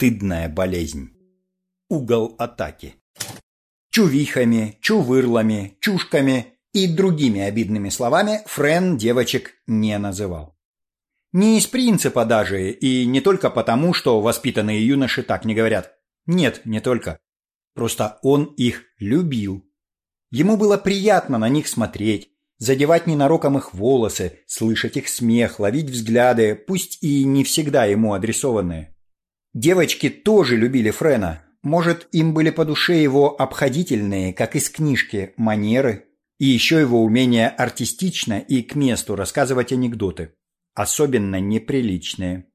Стыдная болезнь. Угол атаки. Чувихами, чувырлами, чушками и другими обидными словами Френ девочек не называл. Не из принципа даже, и не только потому, что воспитанные юноши так не говорят. Нет, не только. Просто он их любил. Ему было приятно на них смотреть, задевать ненароком их волосы, слышать их смех, ловить взгляды, пусть и не всегда ему адресованные. Девочки тоже любили Френа. Может, им были по душе его обходительные, как из книжки, манеры, и еще его умение артистично и к месту рассказывать анекдоты особенно неприличные.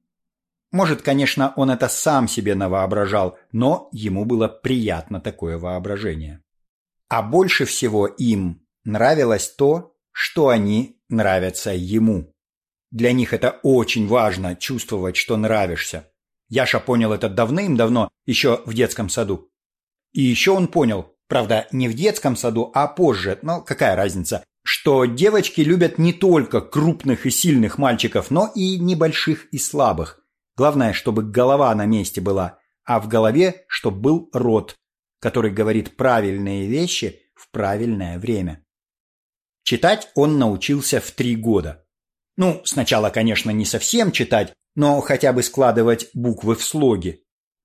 Может, конечно, он это сам себе навоображал, но ему было приятно такое воображение. А больше всего им нравилось то, что они нравятся ему. Для них это очень важно чувствовать, что нравишься. Яша понял это давным-давно, еще в детском саду. И еще он понял, правда, не в детском саду, а позже, но какая разница, что девочки любят не только крупных и сильных мальчиков, но и небольших и слабых. Главное, чтобы голова на месте была, а в голове, чтобы был рот, который говорит правильные вещи в правильное время. Читать он научился в три года. Ну, сначала, конечно, не совсем читать, но хотя бы складывать буквы в слоги.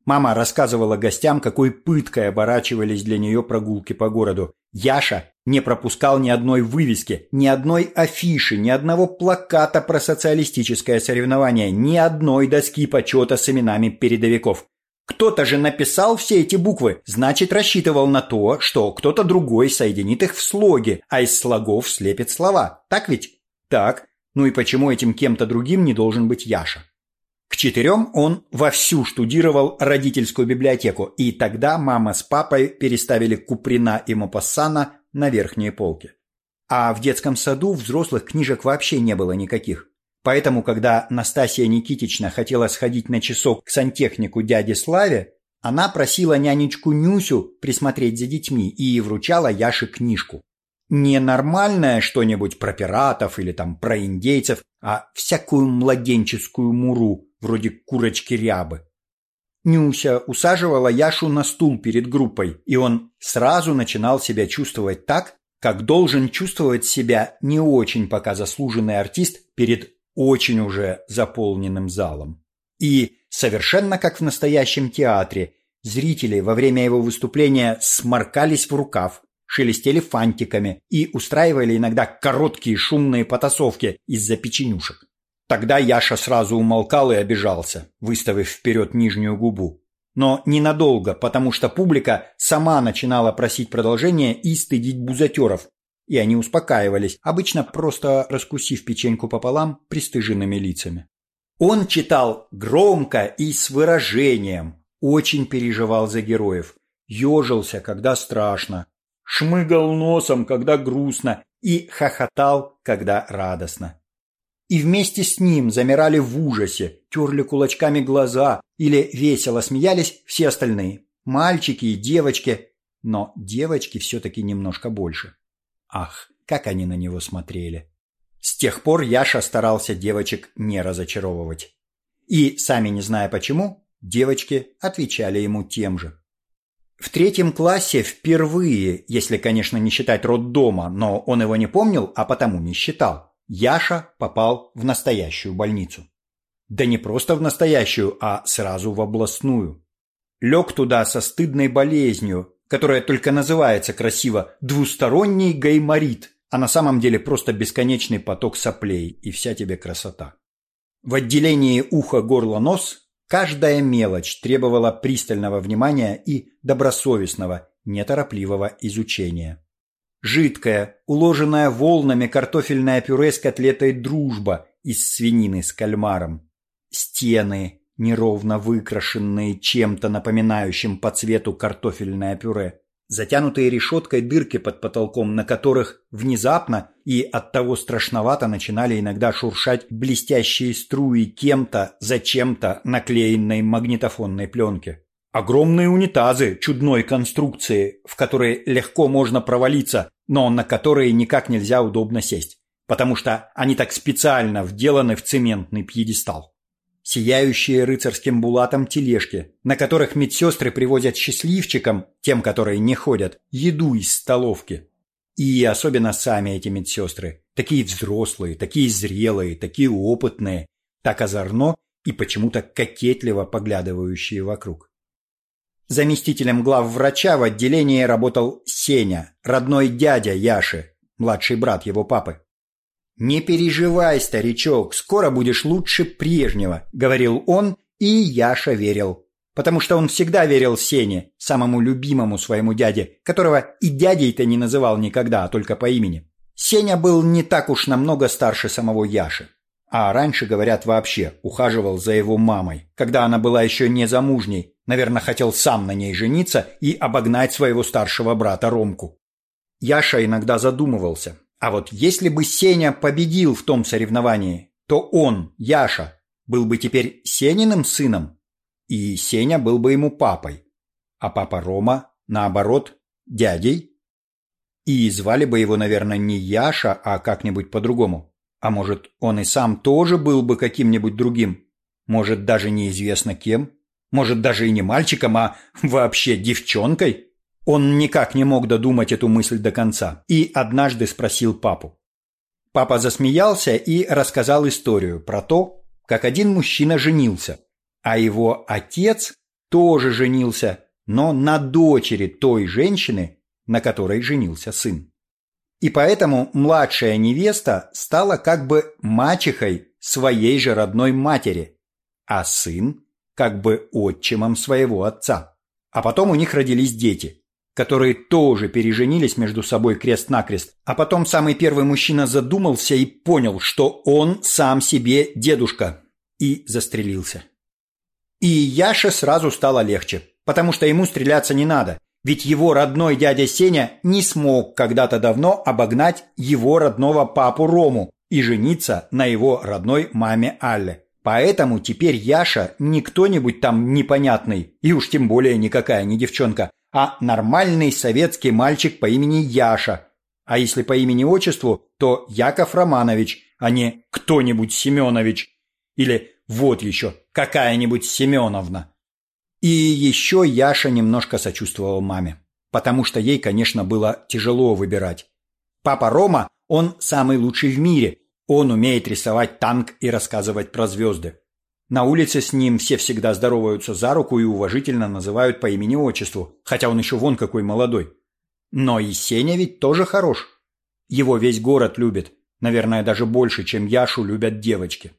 Мама рассказывала гостям, какой пыткой оборачивались для нее прогулки по городу. Яша не пропускал ни одной вывески, ни одной афиши, ни одного плаката про социалистическое соревнование, ни одной доски почета с именами передовиков. Кто-то же написал все эти буквы, значит рассчитывал на то, что кто-то другой соединит их в слоги, а из слогов слепит слова. Так ведь? Так. Ну и почему этим кем-то другим не должен быть Яша? К четырем он вовсю штудировал родительскую библиотеку, и тогда мама с папой переставили Куприна и Мопассана на верхние полки. А в детском саду взрослых книжек вообще не было никаких. Поэтому, когда Настасья Никитична хотела сходить на часок к сантехнику дяде Славе, она просила нянечку Нюсю присмотреть за детьми и вручала Яше книжку. Не нормальное что-нибудь про пиратов или там про индейцев, а всякую младенческую муру, вроде курочки-рябы. Нюся усаживала Яшу на стул перед группой, и он сразу начинал себя чувствовать так, как должен чувствовать себя не очень пока заслуженный артист перед очень уже заполненным залом. И совершенно как в настоящем театре, зрители во время его выступления сморкались в рукав, шелестели фантиками и устраивали иногда короткие шумные потасовки из-за печенюшек. Тогда Яша сразу умолкал и обижался, выставив вперед нижнюю губу. Но ненадолго, потому что публика сама начинала просить продолжения и стыдить бузатеров, и они успокаивались, обычно просто раскусив печеньку пополам пристыженными лицами. Он читал громко и с выражением, очень переживал за героев, ежился, когда страшно, шмыгал носом, когда грустно, и хохотал, когда радостно и вместе с ним замирали в ужасе, терли кулачками глаза или весело смеялись все остальные. Мальчики и девочки, но девочки все-таки немножко больше. Ах, как они на него смотрели. С тех пор Яша старался девочек не разочаровывать. И, сами не зная почему, девочки отвечали ему тем же. В третьем классе впервые, если, конечно, не считать роддома, но он его не помнил, а потому не считал, Яша попал в настоящую больницу. Да не просто в настоящую, а сразу в областную. Лег туда со стыдной болезнью, которая только называется красиво «двусторонний гайморит», а на самом деле просто бесконечный поток соплей, и вся тебе красота. В отделении ухо-горло-нос каждая мелочь требовала пристального внимания и добросовестного, неторопливого изучения. Жидкое, уложенное волнами картофельное пюре с котлетой «Дружба» из свинины с кальмаром. Стены, неровно выкрашенные чем-то напоминающим по цвету картофельное пюре. Затянутые решеткой дырки под потолком, на которых внезапно и оттого страшновато начинали иногда шуршать блестящие струи кем-то, зачем-то наклеенной магнитофонной пленки. Огромные унитазы чудной конструкции, в которые легко можно провалиться, но на которые никак нельзя удобно сесть, потому что они так специально вделаны в цементный пьедестал. сияющие рыцарским булатом тележки, на которых медсестры привозят счастливчикам, тем, которые не ходят, еду из столовки. И особенно сами эти медсестры, такие взрослые, такие зрелые, такие опытные, так озорно и почему-то кокетливо поглядывающие вокруг. Заместителем главврача в отделении работал Сеня, родной дядя Яши, младший брат его папы. «Не переживай, старичок, скоро будешь лучше прежнего», — говорил он, и Яша верил. Потому что он всегда верил Сене, самому любимому своему дяде, которого и дядей-то не называл никогда, а только по имени. Сеня был не так уж намного старше самого Яши. А раньше, говорят, вообще ухаживал за его мамой, когда она была еще не замужней. Наверное, хотел сам на ней жениться и обогнать своего старшего брата Ромку. Яша иногда задумывался, а вот если бы Сеня победил в том соревновании, то он, Яша, был бы теперь Сениным сыном, и Сеня был бы ему папой, а папа Рома, наоборот, дядей. И звали бы его, наверное, не Яша, а как-нибудь по-другому. А может, он и сам тоже был бы каким-нибудь другим? Может, даже неизвестно кем? Может, даже и не мальчиком, а вообще девчонкой? Он никак не мог додумать эту мысль до конца и однажды спросил папу. Папа засмеялся и рассказал историю про то, как один мужчина женился, а его отец тоже женился, но на дочери той женщины, на которой женился сын. И поэтому младшая невеста стала как бы мачехой своей же родной матери, а сын как бы отчимом своего отца. А потом у них родились дети – которые тоже переженились между собой крест-накрест, а потом самый первый мужчина задумался и понял, что он сам себе дедушка, и застрелился. И Яше сразу стало легче, потому что ему стреляться не надо, ведь его родной дядя Сеня не смог когда-то давно обогнать его родного папу Рому и жениться на его родной маме Алле. Поэтому теперь Яша не кто-нибудь там непонятный, и уж тем более никакая не девчонка, а нормальный советский мальчик по имени Яша. А если по имени-отчеству, то Яков Романович, а не кто-нибудь Семенович. Или вот еще, какая-нибудь Семеновна. И еще Яша немножко сочувствовал маме, потому что ей, конечно, было тяжело выбирать. Папа Рома, он самый лучший в мире, он умеет рисовать танк и рассказывать про звезды. На улице с ним все всегда здороваются за руку и уважительно называют по имени-отчеству, хотя он еще вон какой молодой. Но и Сеня ведь тоже хорош. Его весь город любит, наверное, даже больше, чем Яшу любят девочки.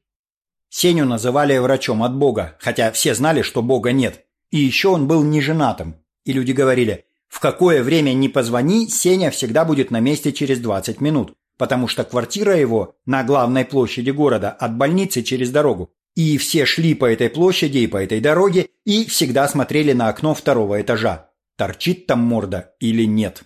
Сеню называли врачом от Бога, хотя все знали, что Бога нет. И еще он был неженатым. И люди говорили, в какое время не позвони, Сеня всегда будет на месте через 20 минут, потому что квартира его на главной площади города от больницы через дорогу. И все шли по этой площади и по этой дороге и всегда смотрели на окно второго этажа. Торчит там морда или нет.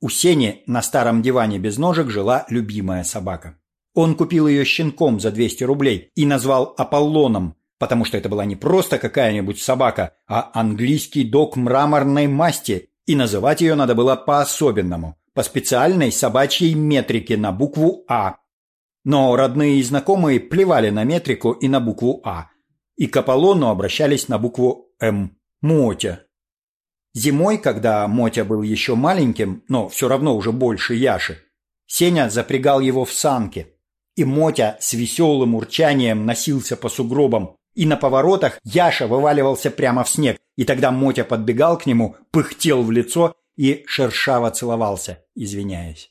У Сени на старом диване без ножек жила любимая собака. Он купил ее щенком за 200 рублей и назвал Аполлоном, потому что это была не просто какая-нибудь собака, а английский дог мраморной масти, и называть ее надо было по-особенному, по специальной собачьей метрике на букву «А», но родные и знакомые плевали на метрику и на букву «А», и к Аполлону обращались на букву «М» – Мотя. Зимой, когда Мотя был еще маленьким, но все равно уже больше Яши, Сеня запрягал его в санки, и Мотя с веселым урчанием носился по сугробам, и на поворотах Яша вываливался прямо в снег, и тогда Мотя подбегал к нему, пыхтел в лицо и шершаво целовался, извиняясь.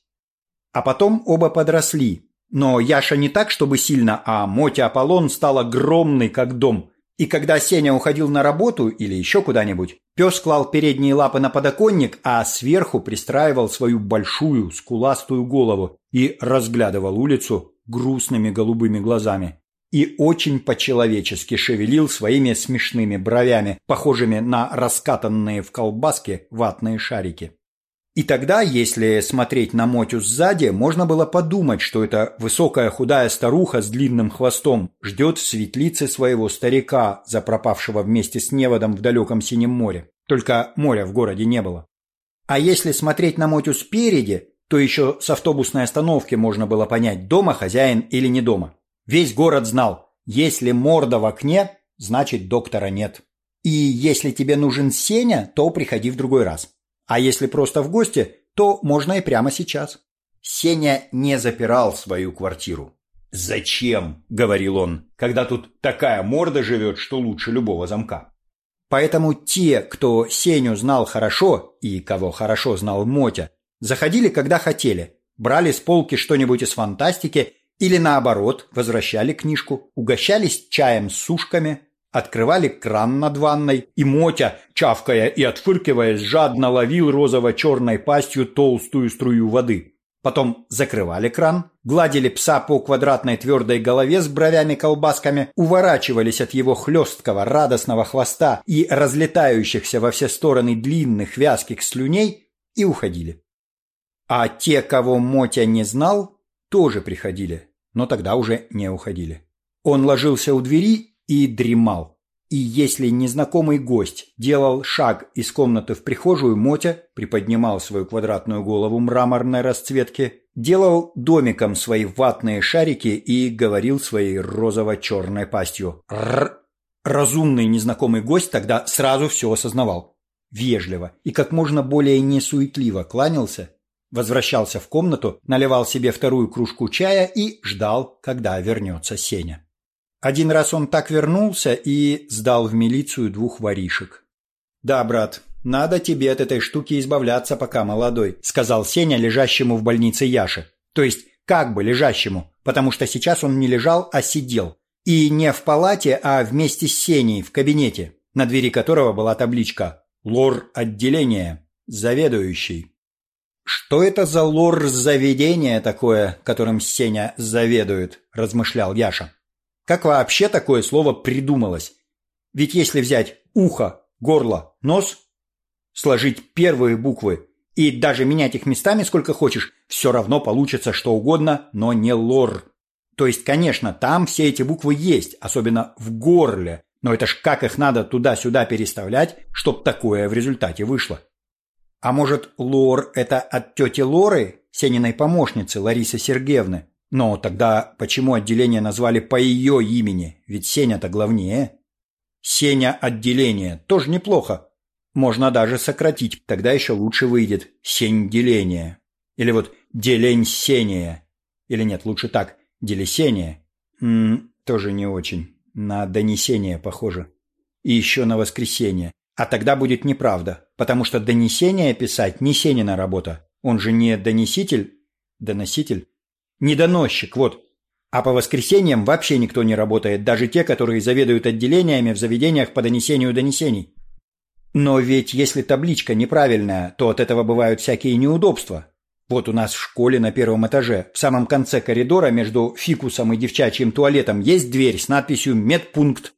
А потом оба подросли, но Яша не так, чтобы сильно, а Мотя Аполлон стал огромный, как дом. И когда Сеня уходил на работу или еще куда-нибудь, пес клал передние лапы на подоконник, а сверху пристраивал свою большую скуластую голову и разглядывал улицу грустными голубыми глазами. И очень по-человечески шевелил своими смешными бровями, похожими на раскатанные в колбаске ватные шарики. И тогда, если смотреть на Мотю сзади, можно было подумать, что эта высокая худая старуха с длинным хвостом ждет в светлице своего старика, запропавшего вместе с неводом в далеком синем море. Только моря в городе не было. А если смотреть на Мотю спереди, то еще с автобусной остановки можно было понять, дома хозяин или не дома. Весь город знал, Если морда в окне, значит доктора нет. И если тебе нужен Сеня, то приходи в другой раз. А если просто в гости, то можно и прямо сейчас. Сеня не запирал свою квартиру. «Зачем?» – говорил он, – «когда тут такая морда живет, что лучше любого замка». Поэтому те, кто Сеню знал хорошо и кого хорошо знал Мотя, заходили, когда хотели, брали с полки что-нибудь из фантастики или наоборот возвращали книжку, угощались чаем с сушками, открывали кран над ванной, и Мотя, чавкая и отфыркиваясь, жадно ловил розово-черной пастью толстую струю воды. Потом закрывали кран, гладили пса по квадратной твердой голове с бровями-колбасками, уворачивались от его хлесткого радостного хвоста и разлетающихся во все стороны длинных вязких слюней и уходили. А те, кого Мотя не знал, тоже приходили, но тогда уже не уходили. Он ложился у двери и дремал. И если незнакомый гость делал шаг из комнаты в прихожую, Мотя приподнимал свою квадратную голову мраморной расцветки, делал домиком свои ватные шарики и говорил своей розово-черной пастью «Рррр». Разумный незнакомый гость тогда сразу все осознавал. Вежливо и как можно более несуетливо кланялся, возвращался в комнату, наливал себе вторую кружку чая и ждал, когда вернется Сеня. Один раз он так вернулся и сдал в милицию двух воришек. «Да, брат, надо тебе от этой штуки избавляться, пока молодой», сказал Сеня лежащему в больнице Яше. То есть как бы лежащему, потому что сейчас он не лежал, а сидел. И не в палате, а вместе с Сеней в кабинете, на двери которого была табличка «Лор отделения. Заведующий». «Что это за лор заведение такое, которым Сеня заведует?» – размышлял Яша. Как вообще такое слово придумалось? Ведь если взять ухо, горло, нос, сложить первые буквы и даже менять их местами сколько хочешь, все равно получится что угодно, но не лор. То есть, конечно, там все эти буквы есть, особенно в горле, но это ж как их надо туда-сюда переставлять, чтоб такое в результате вышло. А может, лор – это от тети Лоры, Сениной помощницы Ларисы Сергеевны? Но тогда почему отделение назвали по ее имени? Ведь Сеня-то главнее. Сеня отделение тоже неплохо. Можно даже сократить, тогда еще лучше выйдет сень-деление. Или вот делень-сения. Или нет, лучше так, делесение. М тоже не очень. На донесение похоже. И еще на воскресенье. А тогда будет неправда, потому что донесение писать не Сенина работа. Он же не донеситель, доноситель. Недоносчик, вот. А по воскресеньям вообще никто не работает, даже те, которые заведуют отделениями в заведениях по донесению донесений. Но ведь если табличка неправильная, то от этого бывают всякие неудобства. Вот у нас в школе на первом этаже, в самом конце коридора между фикусом и девчачьим туалетом есть дверь с надписью «Медпункт».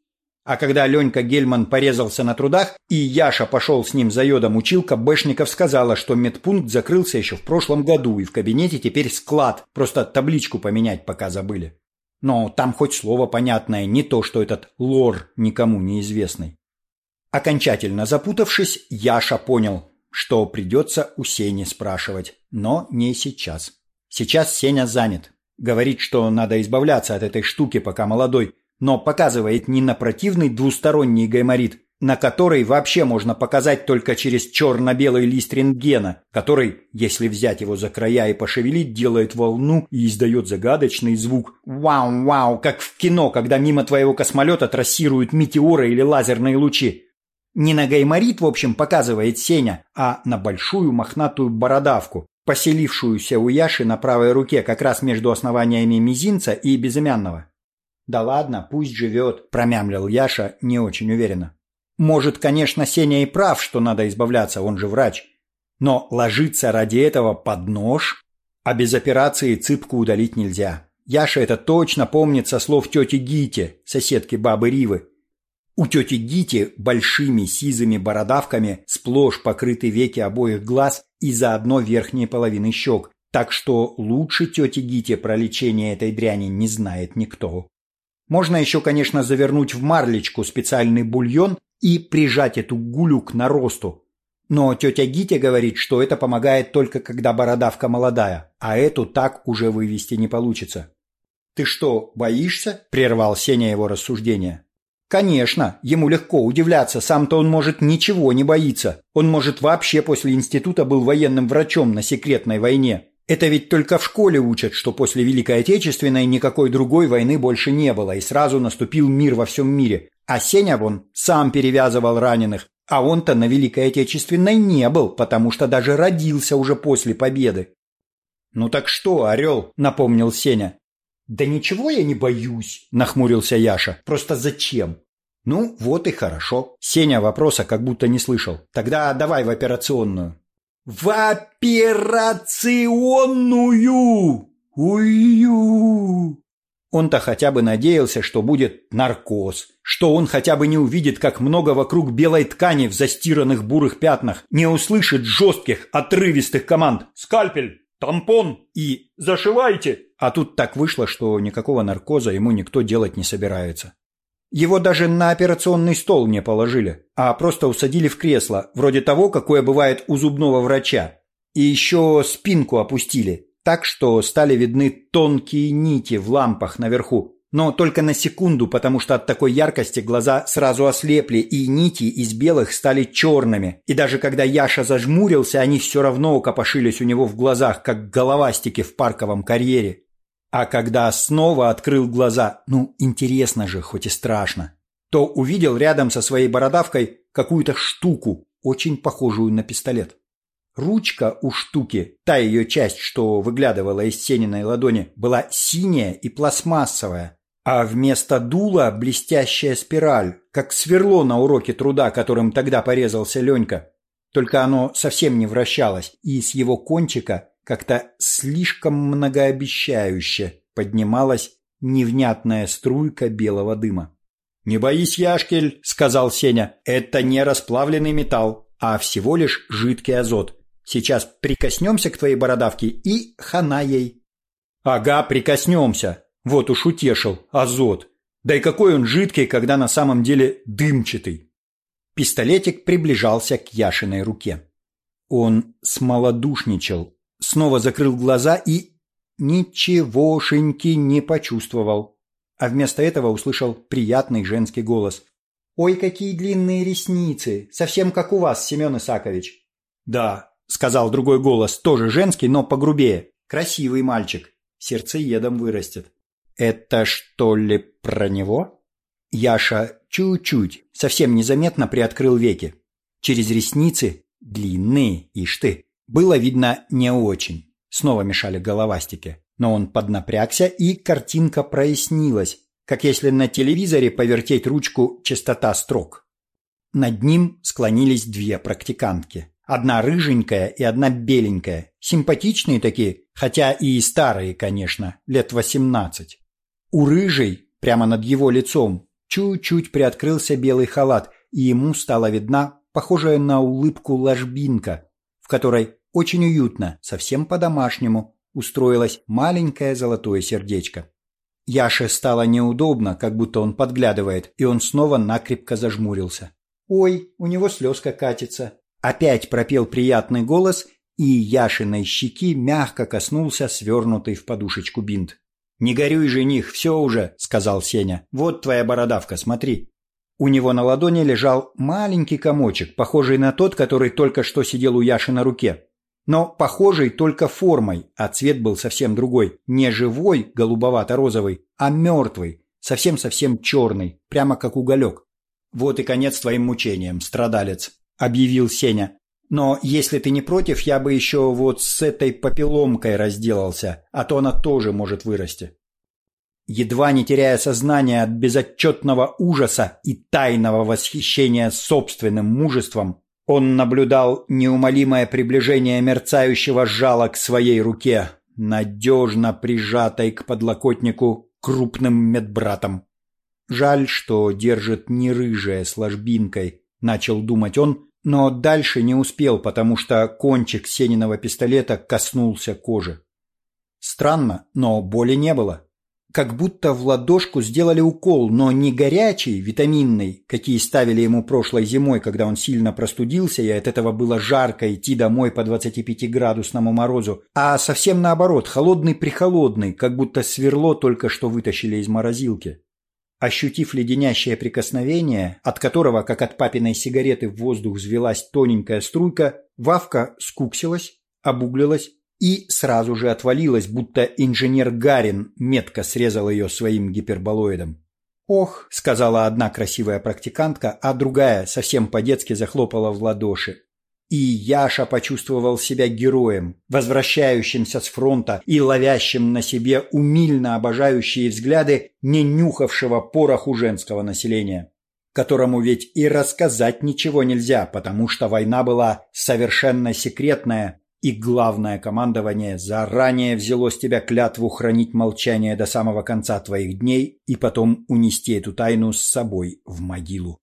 А когда Ленька Гельман порезался на трудах, и Яша пошел с ним за йодом, училка Бэшников сказала, что медпункт закрылся еще в прошлом году, и в кабинете теперь склад, просто табличку поменять пока забыли. Но там хоть слово понятное, не то, что этот лор никому неизвестный. Окончательно запутавшись, Яша понял, что придется у Сени спрашивать, но не сейчас. Сейчас Сеня занят. Говорит, что надо избавляться от этой штуки, пока молодой, но показывает не на противный двусторонний гайморит, на который вообще можно показать только через черно-белый лист рентгена, который, если взять его за края и пошевелить, делает волну и издает загадочный звук «Вау-вау», как в кино, когда мимо твоего космолета трассируют метеоры или лазерные лучи. Не на гайморит, в общем, показывает Сеня, а на большую мохнатую бородавку, поселившуюся у Яши на правой руке как раз между основаниями мизинца и безымянного. «Да ладно, пусть живет», – промямлил Яша не очень уверенно. «Может, конечно, Сеня и прав, что надо избавляться, он же врач. Но ложиться ради этого под нож? А без операции цыпку удалить нельзя. Яша это точно помнит со слов тети Гити, соседки бабы Ривы. У тети Гити большими сизыми бородавками сплошь покрыты веки обоих глаз и заодно верхние половины щек, так что лучше тети Гити про лечение этой дряни не знает никто. Можно еще, конечно, завернуть в марлечку специальный бульон и прижать эту гулю к наросту. Но тетя Гитя говорит, что это помогает только когда бородавка молодая, а эту так уже вывести не получится. «Ты что, боишься?» – прервал Сеня его рассуждение. Конечно, ему легко удивляться, сам-то он, может, ничего не боится. Он, может, вообще после института был военным врачом на секретной войне. Это ведь только в школе учат, что после Великой Отечественной никакой другой войны больше не было, и сразу наступил мир во всем мире. А Сеня вон сам перевязывал раненых, а он-то на Великой Отечественной не был, потому что даже родился уже после победы. «Ну так что, орел?» – напомнил Сеня. «Да ничего я не боюсь», – нахмурился Яша. «Просто зачем?» «Ну, вот и хорошо». Сеня вопроса как будто не слышал. «Тогда давай в операционную». «В операционную! Ую!» Он-то хотя бы надеялся, что будет наркоз, что он хотя бы не увидит, как много вокруг белой ткани в застиранных бурых пятнах, не услышит жестких, отрывистых команд «Скальпель! Тампон!» и «Зашивайте!» А тут так вышло, что никакого наркоза ему никто делать не собирается. Его даже на операционный стол не положили, а просто усадили в кресло, вроде того, какое бывает у зубного врача. И еще спинку опустили, так что стали видны тонкие нити в лампах наверху. Но только на секунду, потому что от такой яркости глаза сразу ослепли, и нити из белых стали черными. И даже когда Яша зажмурился, они все равно копошились у него в глазах, как головастики в парковом карьере. А когда снова открыл глаза, ну, интересно же, хоть и страшно, то увидел рядом со своей бородавкой какую-то штуку, очень похожую на пистолет. Ручка у штуки, та ее часть, что выглядывала из Сениной ладони, была синяя и пластмассовая, а вместо дула блестящая спираль, как сверло на уроке труда, которым тогда порезался Ленька. Только оно совсем не вращалось, и с его кончика как-то слишком многообещающе поднималась невнятная струйка белого дыма. «Не боись, Яшкель», — сказал Сеня, — «это не расплавленный металл, а всего лишь жидкий азот. Сейчас прикоснемся к твоей бородавке и хана ей». «Ага, прикоснемся. Вот уж утешил, азот. Да и какой он жидкий, когда на самом деле дымчатый». Пистолетик приближался к Яшиной руке. Он смолодушничал, снова закрыл глаза и ничегошеньки не почувствовал. А вместо этого услышал приятный женский голос. «Ой, какие длинные ресницы! Совсем как у вас, Семен Исакович!» «Да», — сказал другой голос, тоже женский, но погрубее. «Красивый мальчик. Сердцеедом вырастет». «Это что ли про него?» Яша чуть-чуть, совсем незаметно приоткрыл веки. Через ресницы, длинные, ишь ты, было видно не очень. Снова мешали головастики. Но он поднапрягся, и картинка прояснилась, как если на телевизоре повертеть ручку «Частота строк». Над ним склонились две практикантки. Одна рыженькая и одна беленькая. Симпатичные такие, хотя и старые, конечно, лет восемнадцать. У рыжей, прямо над его лицом, чуть-чуть приоткрылся белый халат, и ему стала видна похожая на улыбку ложбинка, в которой очень уютно, совсем по-домашнему, устроилось маленькое золотое сердечко. Яше стало неудобно, как будто он подглядывает, и он снова накрепко зажмурился. «Ой, у него слезка катится!» Опять пропел приятный голос, и Яшиной щеки мягко коснулся свернутый в подушечку бинт. «Не горюй, жених, все уже», — сказал Сеня. «Вот твоя бородавка, смотри». У него на ладони лежал маленький комочек, похожий на тот, который только что сидел у Яши на руке. Но похожий только формой, а цвет был совсем другой. Не живой, голубовато-розовый, а мертвый, совсем-совсем черный, прямо как уголек. «Вот и конец твоим мучениям, страдалец», — объявил Сеня. «Но если ты не против, я бы еще вот с этой попеломкой разделался, а то она тоже может вырасти». Едва не теряя сознание от безотчетного ужаса и тайного восхищения собственным мужеством, он наблюдал неумолимое приближение мерцающего жала к своей руке, надежно прижатой к подлокотнику крупным медбратом. Жаль, что держит не рыжая с ложбинкой, начал думать он, но дальше не успел, потому что кончик Сениного пистолета коснулся кожи. Странно, но боли не было. Как будто в ладошку сделали укол, но не горячий, витаминный, какие ставили ему прошлой зимой, когда он сильно простудился, и от этого было жарко идти домой по 25-градусному морозу, а совсем наоборот, холодный-прихолодный, как будто сверло только что вытащили из морозилки. Ощутив леденящее прикосновение, от которого, как от папиной сигареты, в воздух взвелась тоненькая струйка, Вавка скуксилась, обуглилась и сразу же отвалилась, будто инженер Гарин метко срезал ее своим гиперболоидом. «Ох», — сказала одна красивая практикантка, а другая совсем по-детски захлопала в ладоши. И Яша почувствовал себя героем, возвращающимся с фронта и ловящим на себе умильно обожающие взгляды не нюхавшего пороху женского населения, которому ведь и рассказать ничего нельзя, потому что война была совершенно секретная и главное командование заранее взяло с тебя клятву хранить молчание до самого конца твоих дней и потом унести эту тайну с собой в могилу.